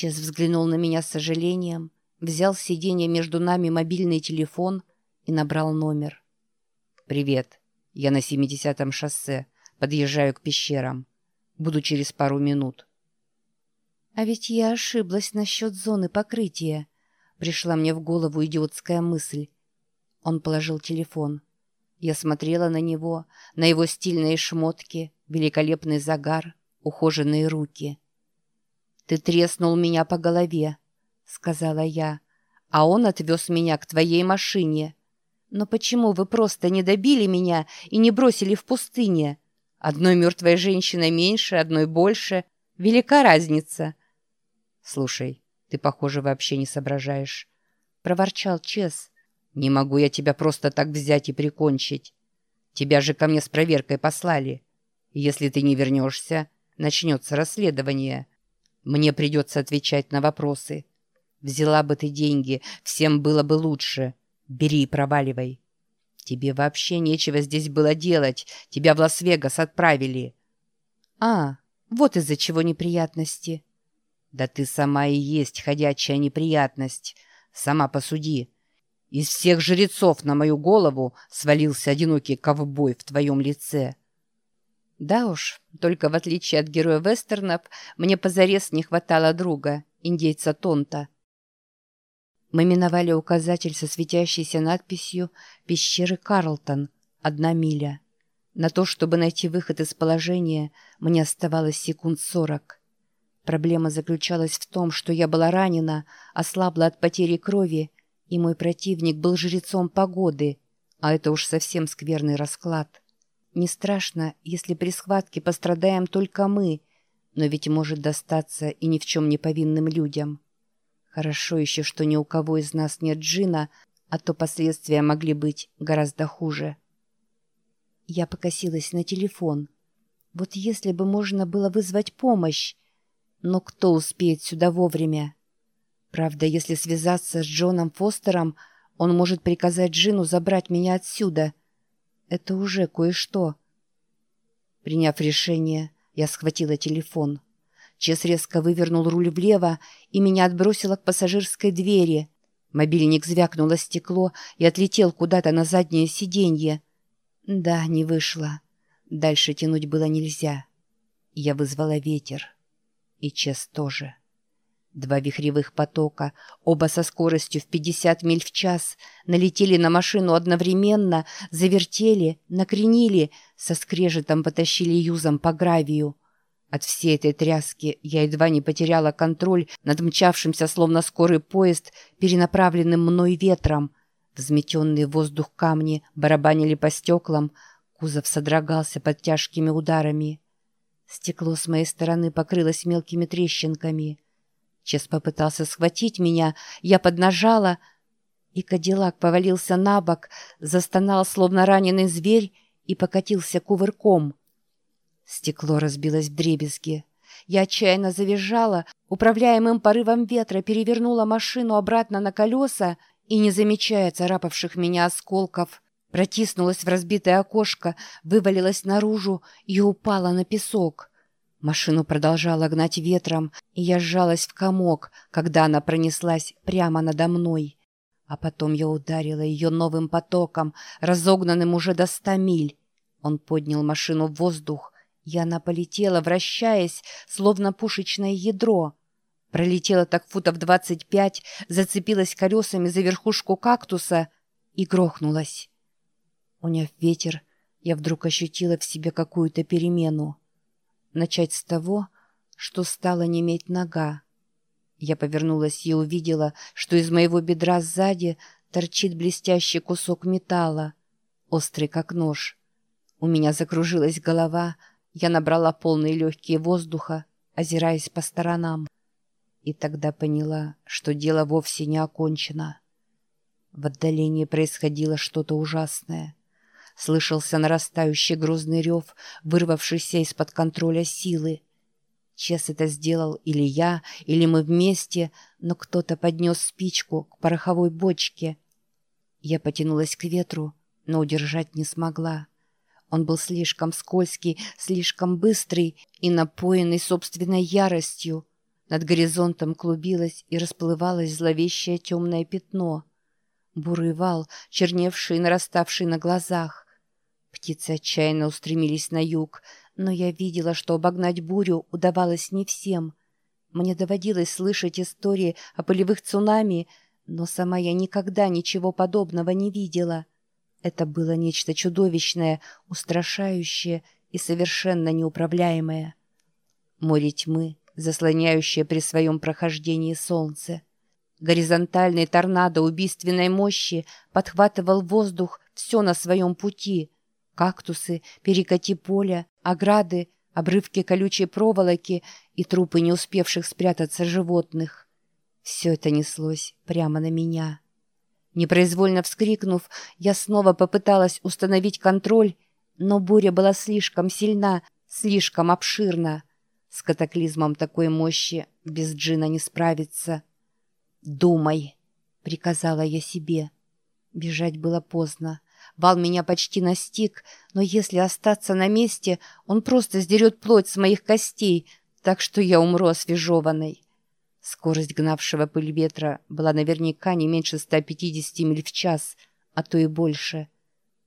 Чес взглянул на меня с сожалением, взял с сиденья между нами мобильный телефон и набрал номер. «Привет. Я на 70-м шоссе. Подъезжаю к пещерам. Буду через пару минут». «А ведь я ошиблась насчет зоны покрытия», — пришла мне в голову идиотская мысль. Он положил телефон. Я смотрела на него, на его стильные шмотки, великолепный загар, ухоженные руки. «Ты треснул меня по голове», — сказала я, — «а он отвез меня к твоей машине. Но почему вы просто не добили меня и не бросили в пустыне? Одной мертвой женщиной меньше, одной больше. Велика разница». «Слушай, ты, похоже, вообще не соображаешь», — проворчал Чес. Не могу я тебя просто так взять и прикончить. Тебя же ко мне с проверкой послали. Если ты не вернешься, начнется расследование. Мне придется отвечать на вопросы. Взяла бы ты деньги, всем было бы лучше. Бери и проваливай. Тебе вообще нечего здесь было делать. Тебя в Лас-Вегас отправили. А, вот из-за чего неприятности. Да ты сама и есть ходячая неприятность. Сама посуди. Из всех жрецов на мою голову свалился одинокий ковбой в твоем лице. Да уж, только в отличие от героя вестернов, мне позарез не хватало друга, индейца Тонта. Мы миновали указатель со светящейся надписью «Пещеры Карлтон. Одна миля». На то, чтобы найти выход из положения, мне оставалось секунд сорок. Проблема заключалась в том, что я была ранена, ослабла от потери крови и мой противник был жрецом погоды, а это уж совсем скверный расклад. Не страшно, если при схватке пострадаем только мы, но ведь может достаться и ни в чем не повинным людям. Хорошо еще, что ни у кого из нас нет джина, а то последствия могли быть гораздо хуже. Я покосилась на телефон. Вот если бы можно было вызвать помощь, но кто успеет сюда вовремя? Правда, если связаться с Джоном Фостером, он может приказать Джину забрать меня отсюда. Это уже кое-что. Приняв решение, я схватила телефон. Чес резко вывернул руль влево и меня отбросило к пассажирской двери. Мобильник звякнуло стекло и отлетел куда-то на заднее сиденье. Да, не вышло. Дальше тянуть было нельзя. Я вызвала ветер. И Чес тоже. Два вихревых потока, оба со скоростью в 50 миль в час, налетели на машину одновременно, завертели, накренили, со скрежетом потащили юзом по гравию. От всей этой тряски я едва не потеряла контроль над мчавшимся, словно скорый поезд, перенаправленным мной ветром. Взметенные в воздух камни барабанили по стеклам, кузов содрогался под тяжкими ударами. Стекло с моей стороны покрылось мелкими трещинками — Чес попытался схватить меня, я поднажала, и Кадиллак повалился на бок, застонал, словно раненый зверь, и покатился кувырком. Стекло разбилось в дребезги. Я отчаянно завизжала, управляемым порывом ветра перевернула машину обратно на колеса и, не замечая царапавших меня осколков, протиснулась в разбитое окошко, вывалилась наружу и упала на песок. Машину продолжала гнать ветром, и я сжалась в комок, когда она пронеслась прямо надо мной. А потом я ударила ее новым потоком, разогнанным уже до ста миль. Он поднял машину в воздух, и она полетела, вращаясь, словно пушечное ядро. Пролетела так футов двадцать пять, зацепилась колесами за верхушку кактуса и грохнулась. Уняв ветер, я вдруг ощутила в себе какую-то перемену. Начать с того, что стала неметь нога. Я повернулась и увидела, что из моего бедра сзади торчит блестящий кусок металла, острый как нож. У меня закружилась голова, я набрала полные легкие воздуха, озираясь по сторонам. И тогда поняла, что дело вовсе не окончено. В отдалении происходило что-то ужасное. Слышался нарастающий грозный рев, вырвавшийся из-под контроля силы. Чес это сделал или я, или мы вместе, но кто-то поднес спичку к пороховой бочке. Я потянулась к ветру, но удержать не смогла. Он был слишком скользкий, слишком быстрый и напоенный собственной яростью. Над горизонтом клубилось и расплывалось зловещее темное пятно. Бурый вал, черневший и нараставший на глазах. Птицы отчаянно устремились на юг, но я видела, что обогнать бурю удавалось не всем. Мне доводилось слышать истории о полевых цунами, но сама я никогда ничего подобного не видела. Это было нечто чудовищное, устрашающее и совершенно неуправляемое. Море тьмы, заслоняющее при своем прохождении солнце. Горизонтальный торнадо убийственной мощи подхватывал воздух все на своем пути. Кактусы, перекати поля, ограды, обрывки колючей проволоки и трупы не успевших спрятаться животных. Все это неслось прямо на меня. Непроизвольно вскрикнув, я снова попыталась установить контроль, но буря была слишком сильна, слишком обширна. С катаклизмом такой мощи без джина не справиться. «Думай», — приказала я себе. Бежать было поздно. Вал меня почти настиг, но если остаться на месте, он просто сдерет плоть с моих костей, так что я умру освежеванной. Скорость гнавшего пыль ветра была наверняка не меньше 150 миль в час, а то и больше.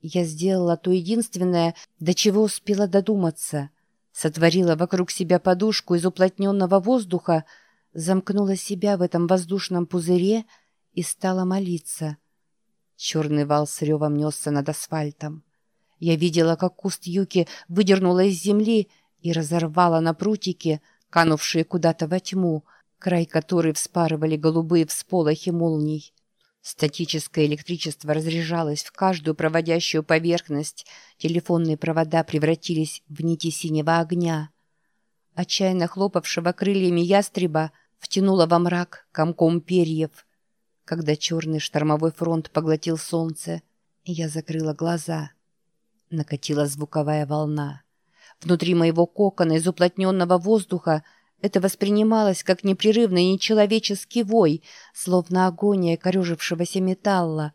Я сделала то единственное, до чего успела додуматься. Сотворила вокруг себя подушку из уплотненного воздуха, замкнула себя в этом воздушном пузыре и стала молиться. Черный вал с ревом несся над асфальтом. Я видела, как куст юки выдернула из земли и разорвала на прутике, канувшие куда-то во тьму, край которой вспарывали голубые всполохи молний. Статическое электричество разряжалось в каждую проводящую поверхность, телефонные провода превратились в нити синего огня. Отчаянно хлопавшего крыльями ястреба втянуло во мрак комком перьев. Когда черный штормовой фронт поглотил солнце, я закрыла глаза. Накатила звуковая волна. Внутри моего кокона из уплотненного воздуха это воспринималось как непрерывный нечеловеческий вой, словно агония корежившегося металла.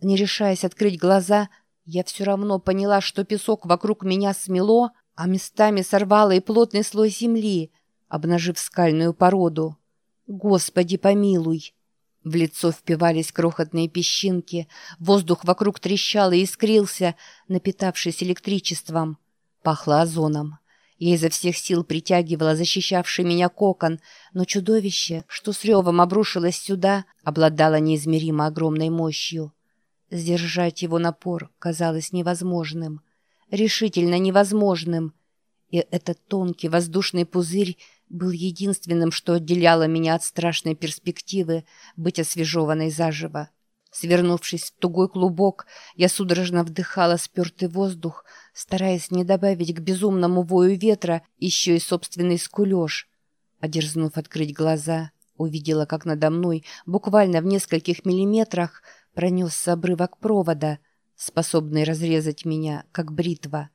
Не решаясь открыть глаза, я все равно поняла, что песок вокруг меня смело, а местами сорвало и плотный слой земли, обнажив скальную породу. «Господи, помилуй!» В лицо впивались крохотные песчинки, воздух вокруг трещал и искрился, напитавшись электричеством. Пахло озоном. Я изо всех сил притягивала защищавший меня кокон, но чудовище, что с ревом обрушилось сюда, обладало неизмеримо огромной мощью. Сдержать его напор казалось невозможным. Решительно невозможным. И этот тонкий воздушный пузырь был единственным, что отделяло меня от страшной перспективы быть освежеванной заживо. Свернувшись в тугой клубок, я судорожно вдыхала спертый воздух, стараясь не добавить к безумному вою ветра еще и собственный скулеж. Одерзнув открыть глаза, увидела, как надо мной, буквально в нескольких миллиметрах, пронесся обрывок провода, способный разрезать меня, как бритва.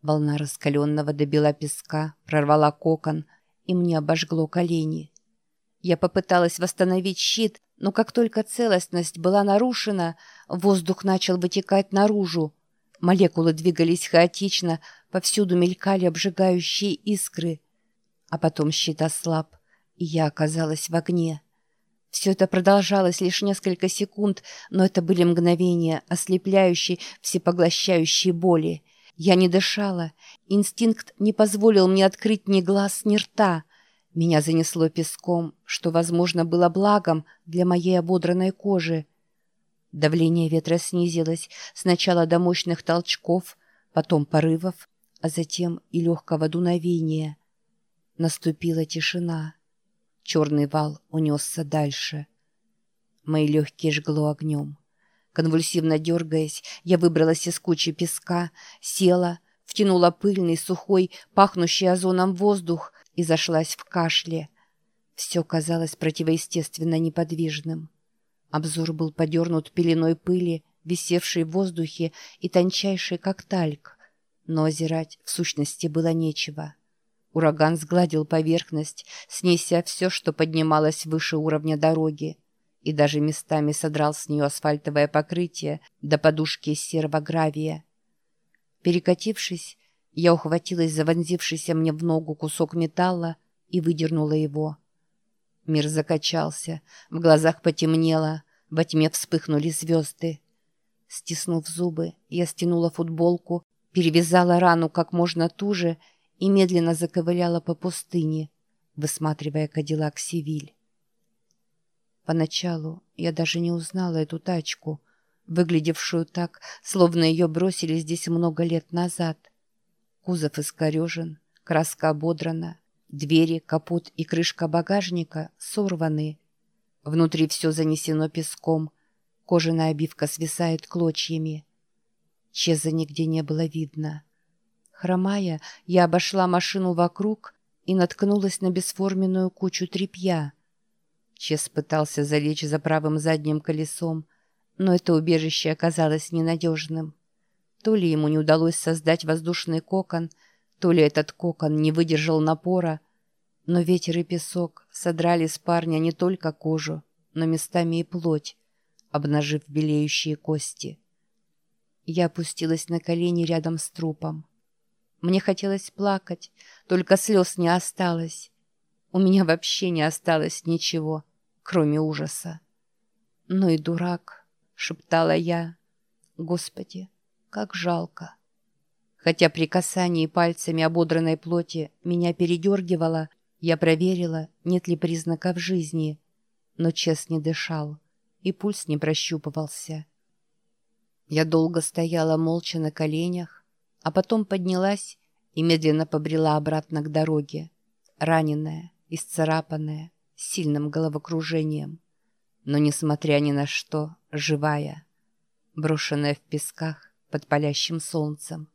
Волна раскаленного добила песка, прорвала кокон, и мне обожгло колени. Я попыталась восстановить щит, но как только целостность была нарушена, воздух начал вытекать наружу. Молекулы двигались хаотично, повсюду мелькали обжигающие искры. А потом щит ослаб, и я оказалась в огне. Все это продолжалось лишь несколько секунд, но это были мгновения, ослепляющие, всепоглощающие боли. Я не дышала. Инстинкт не позволил мне открыть ни глаз, ни рта — меня занесло песком, что, возможно, было благом для моей ободранной кожи. Давление ветра снизилось сначала до мощных толчков, потом порывов, а затем и легкого дуновения. Наступила тишина. Черный вал унесся дальше. Мои легкие жгло огнем. Конвульсивно дергаясь, я выбралась из кучи песка, села, втянула пыльный, сухой, пахнущий озоном воздух — и зашлась в кашле. Все казалось противоестественно неподвижным. Обзор был подернут пеленой пыли, висевшей в воздухе и тончайшей, как тальк. Но озирать в сущности было нечего. Ураган сгладил поверхность, снеся все, что поднималось выше уровня дороги, и даже местами содрал с нее асфальтовое покрытие до подушки из серого гравия. Перекатившись, я ухватилась за вонзившийся мне в ногу кусок металла и выдернула его. Мир закачался, в глазах потемнело, во тьме вспыхнули звезды. Стиснув зубы, я стянула футболку, перевязала рану как можно туже и медленно заковыляла по пустыне, высматривая Кадиллак Севиль. Поначалу я даже не узнала эту тачку, выглядевшую так, словно ее бросили здесь много лет назад. Кузов искорежен, краска ободрана, двери, капот и крышка багажника сорваны. Внутри все занесено песком, кожаная обивка свисает клочьями. Чеза нигде не было видно. Хромая, я обошла машину вокруг и наткнулась на бесформенную кучу тряпья. Чез пытался залечь за правым задним колесом, но это убежище оказалось ненадежным. То ли ему не удалось создать воздушный кокон, то ли этот кокон не выдержал напора, но ветер и песок содрали с парня не только кожу, но местами и плоть, обнажив белеющие кости. Я опустилась на колени рядом с трупом. Мне хотелось плакать, только слез не осталось. У меня вообще не осталось ничего, кроме ужаса. «Ну и дурак», — шептала я. «Господи, как жалко». Хотя при касании пальцами ободранной плоти меня передергивало, я проверила, нет ли признаков жизни, но Чес не дышал, и пульс не прощупывался. Я долго стояла молча на коленях, а потом поднялась и медленно побрела обратно к дороге, раненая, исцарапанная, сильным головокружением, но, несмотря ни на что, живая, брошенная в песках под палящим солнцем.